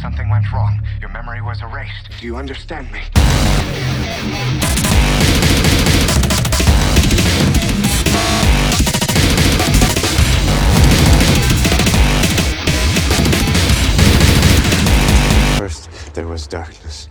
Something went wrong. Your memory was erased. Do you understand me? First, there was darkness.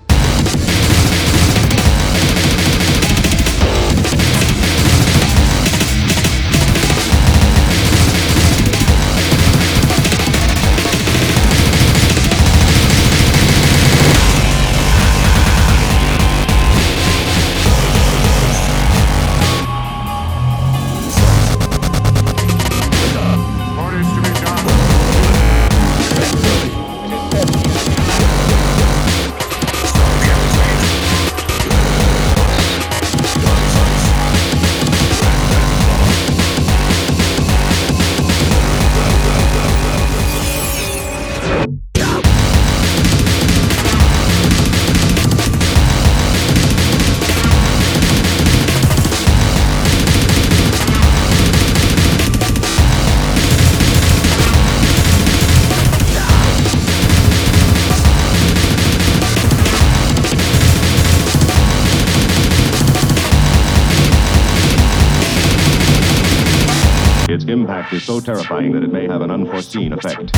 Terrifying that it may have an unforeseen effect.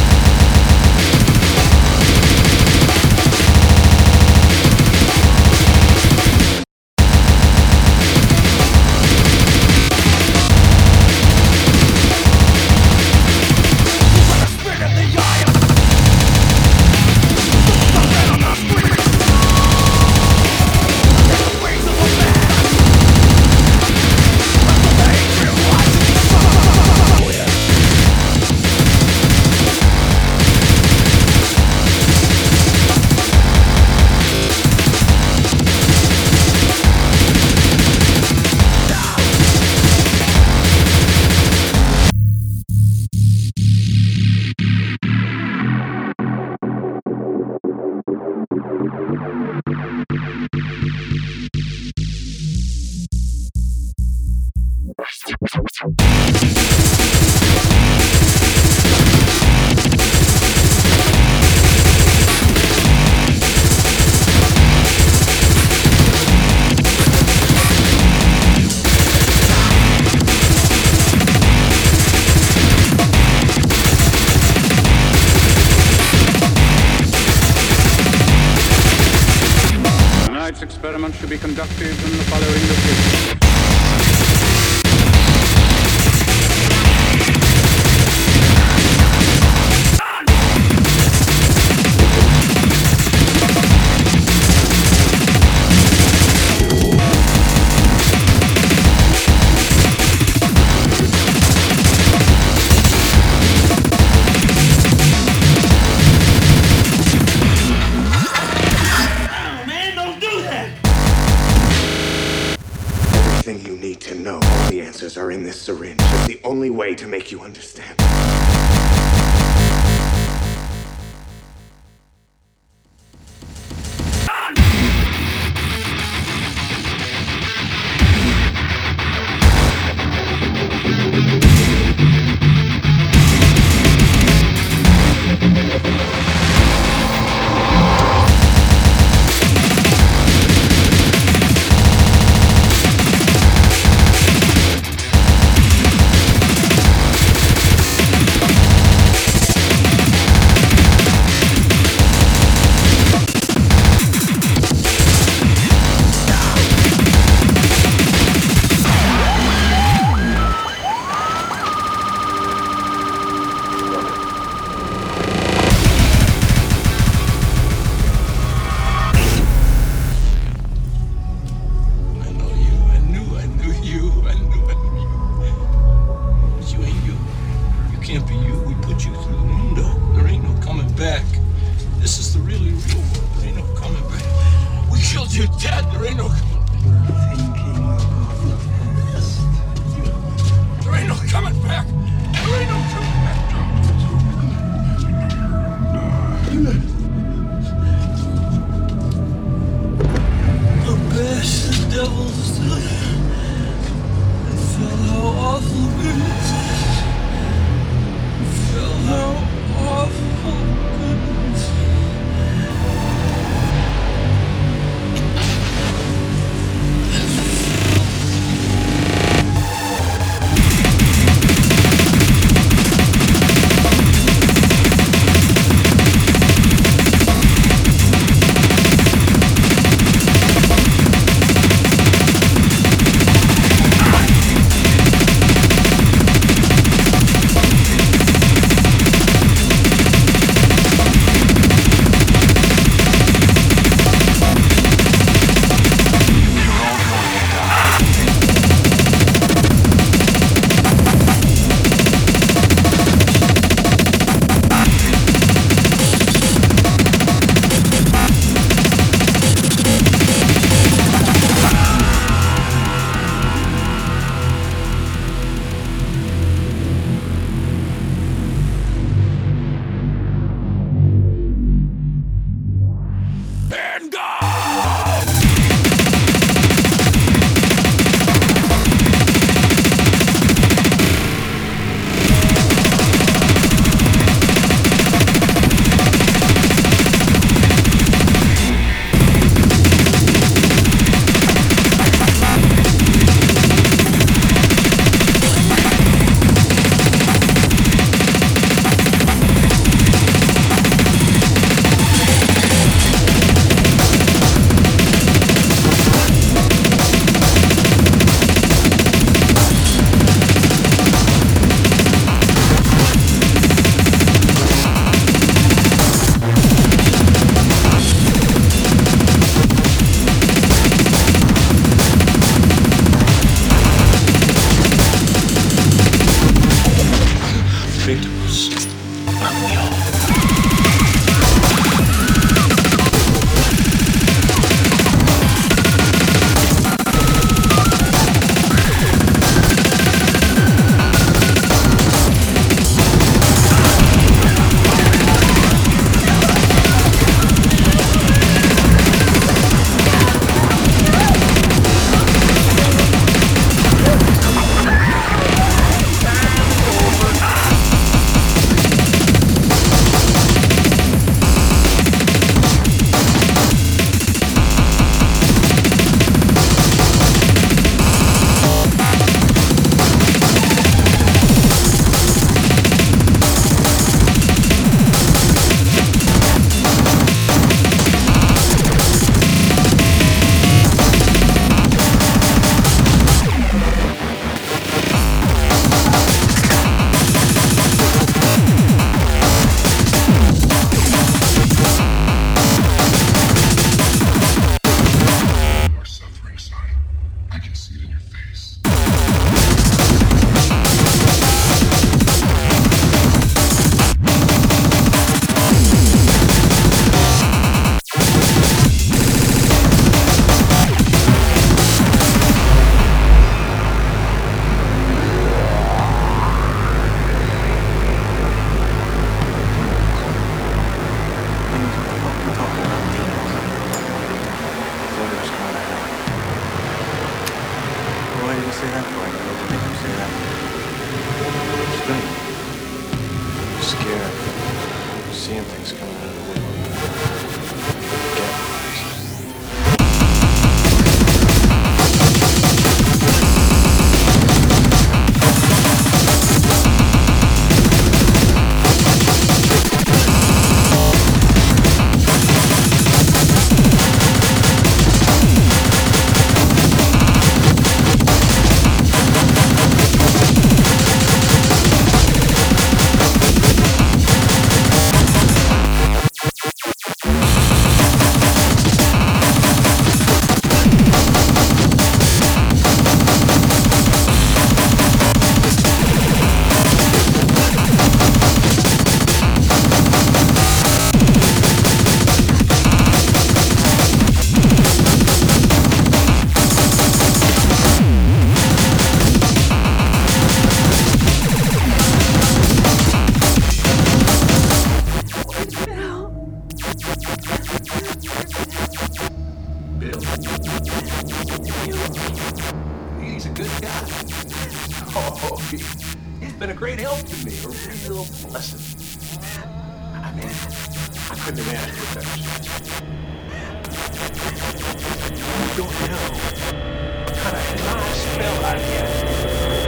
are in this syringe. It's the only way to make you understand.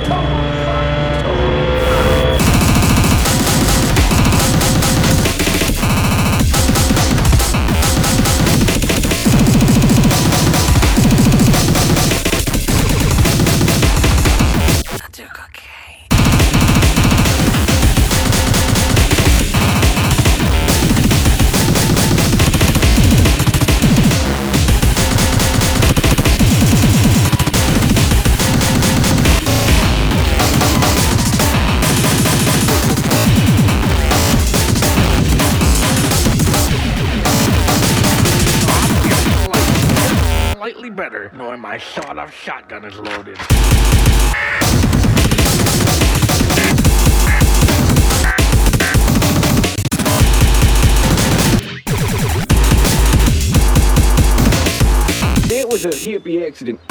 Shotgun accident.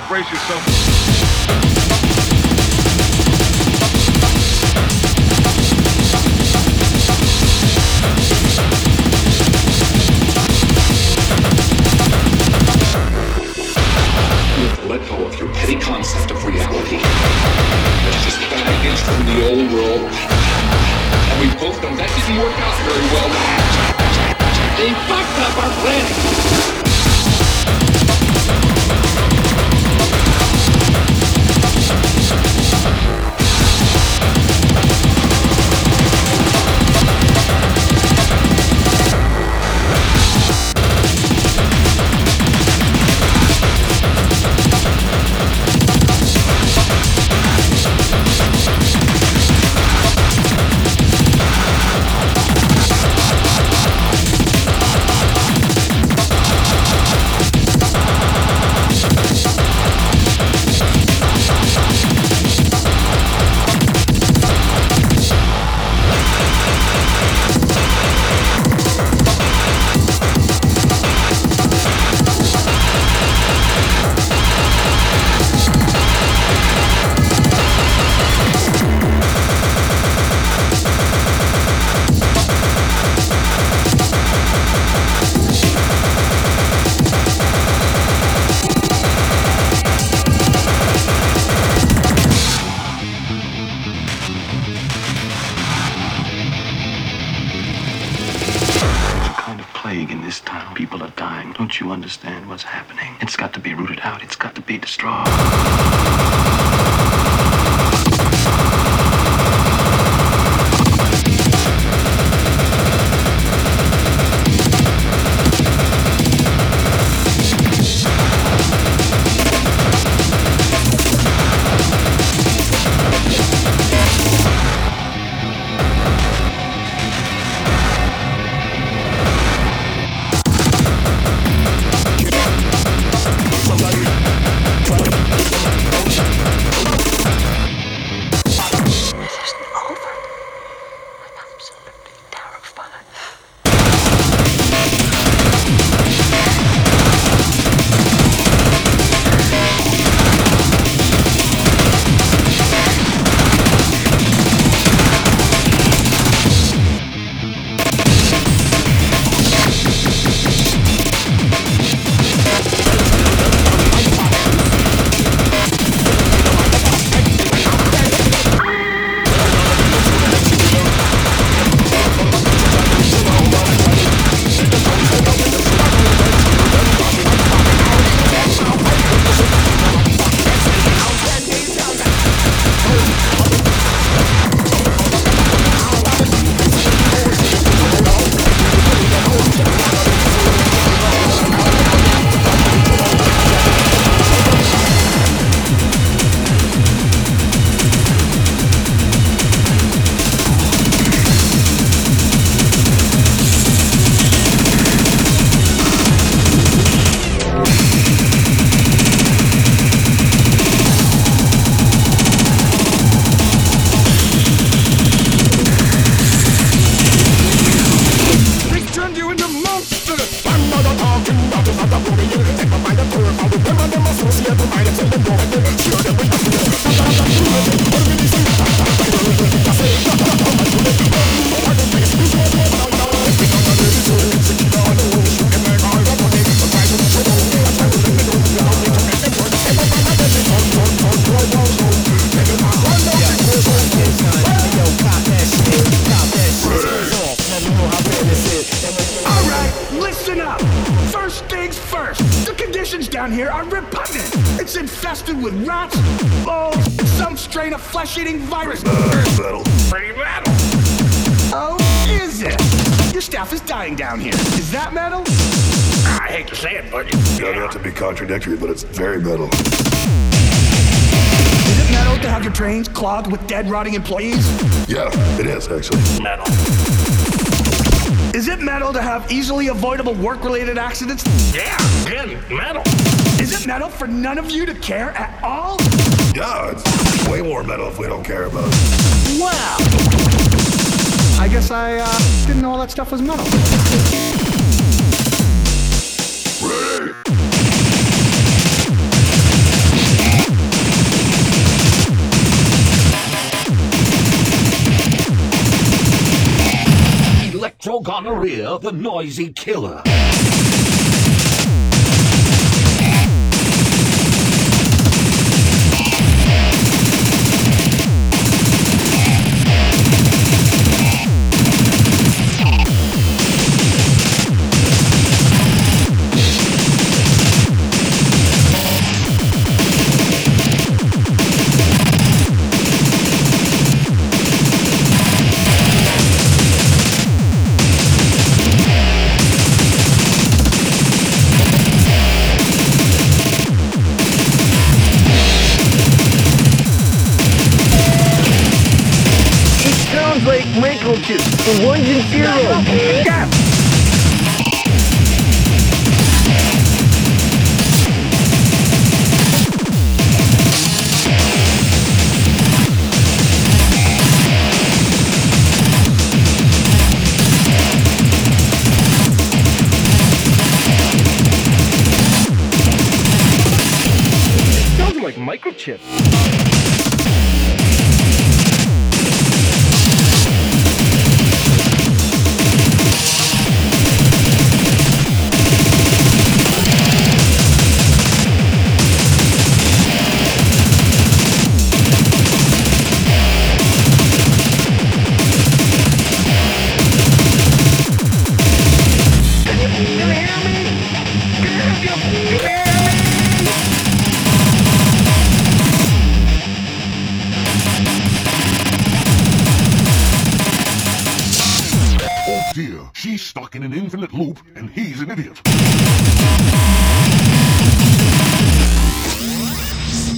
to brace yourself. concept of reality. It's just from the old world. And we both know that didn't work out very well. They fucked up our planet. happening. It's got to be rooted out. It's got to be destroyed. It's very metal. Is it metal to have your trains clogged with dead, rotting employees? Yeah, it is actually. Metal. Is it metal to have easily avoidable work-related accidents? Yeah, again, metal. Is it metal for none of you to care at all? Yeah, it's way more metal if we don't care about it. Wow! I guess I uh, didn't know all that stuff was metal. Electrogonorrhea, the noisy killer. In an infinite loop, and he's an idiot.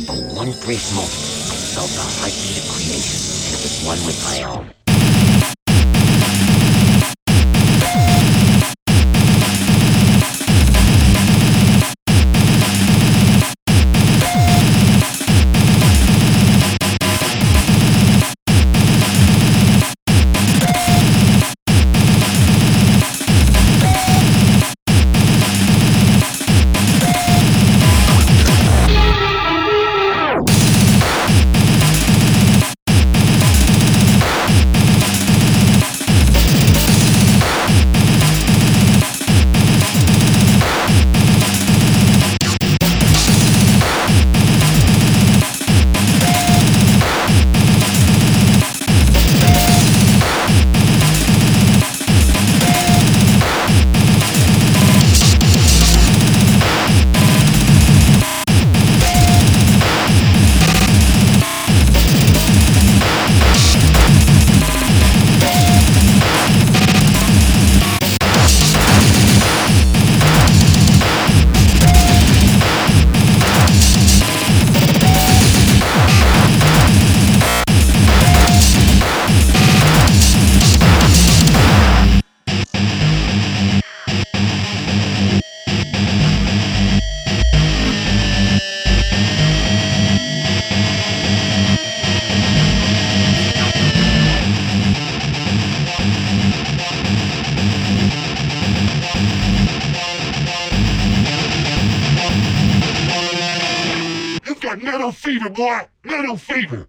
For one brief moment, I felt the heartbeat of creation, and it was one with my own. Metal fever, boy! Metal fever!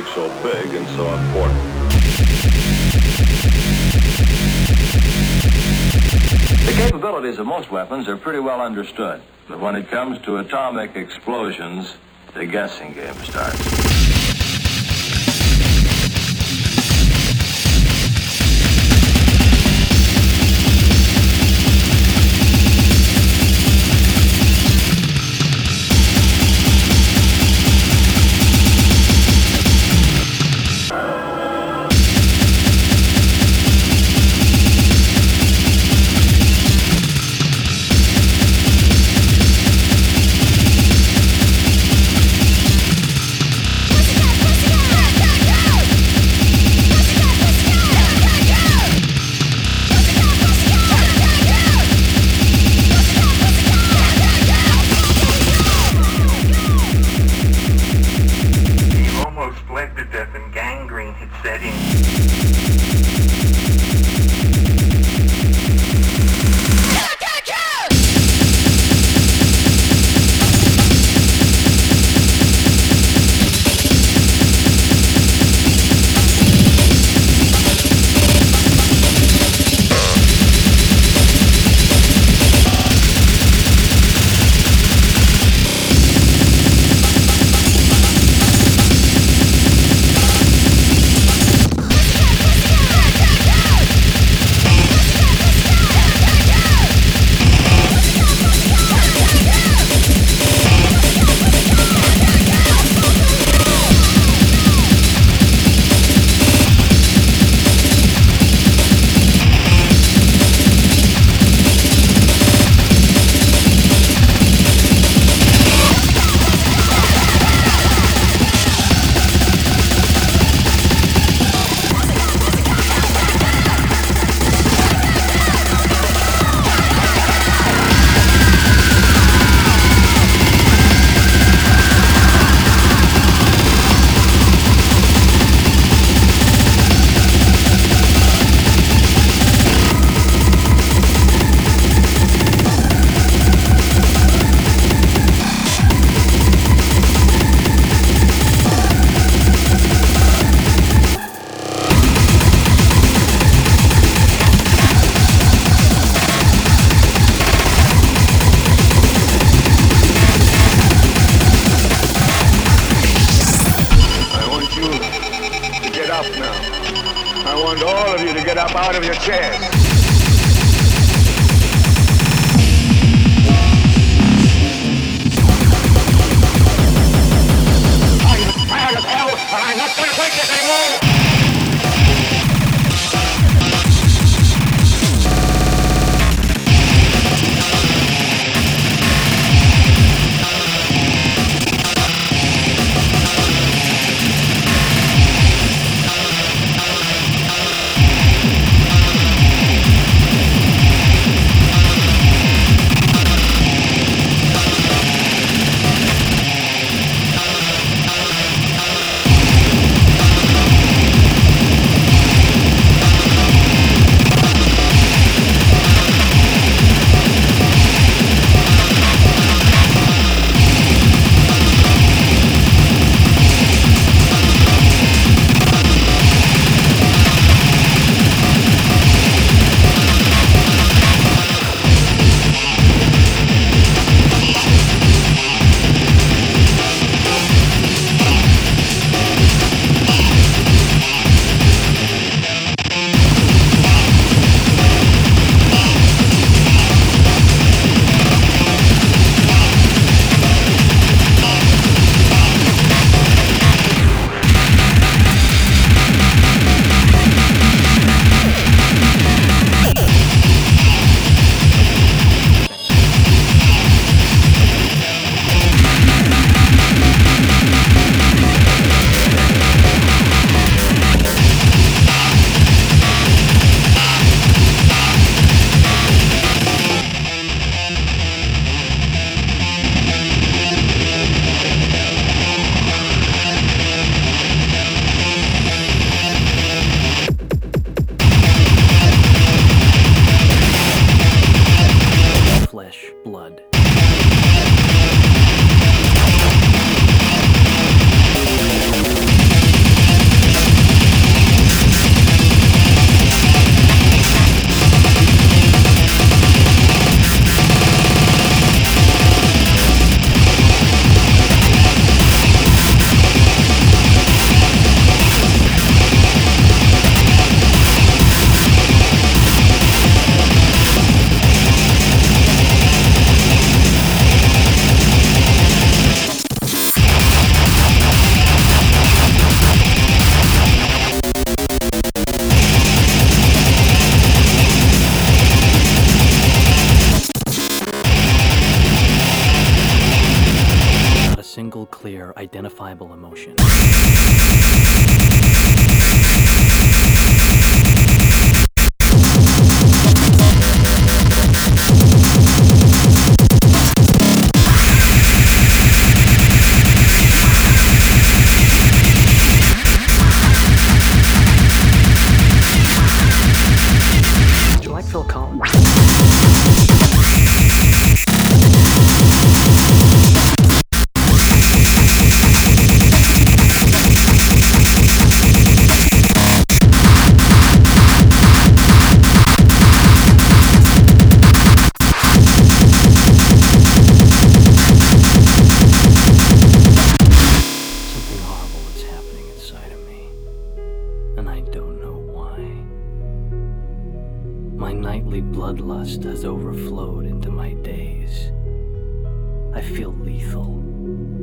So big and so important. The capabilities of most weapons are pretty well understood, but when it comes to atomic explosions, the guessing game starts. Unidentifiable emotion. Overflowed into my days. I feel lethal,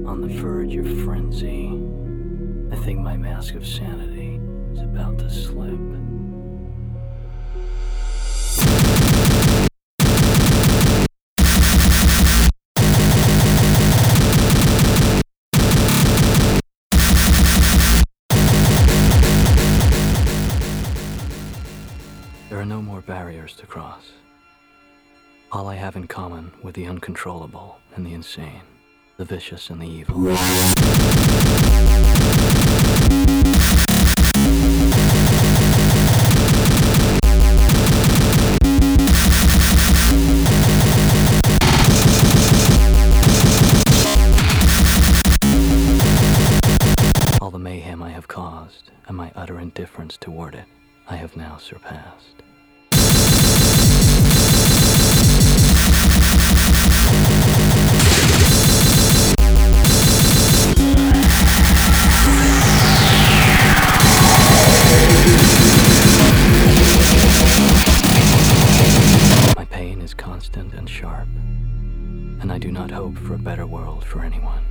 on the verge of frenzy. I think my mask of sanity is about to slip. There are no more barriers to cross. All I have in common with the uncontrollable and the insane, the vicious and the evil. All the mayhem I have caused and my utter indifference toward it, I have now surpassed. And I do not hope for a better world for anyone.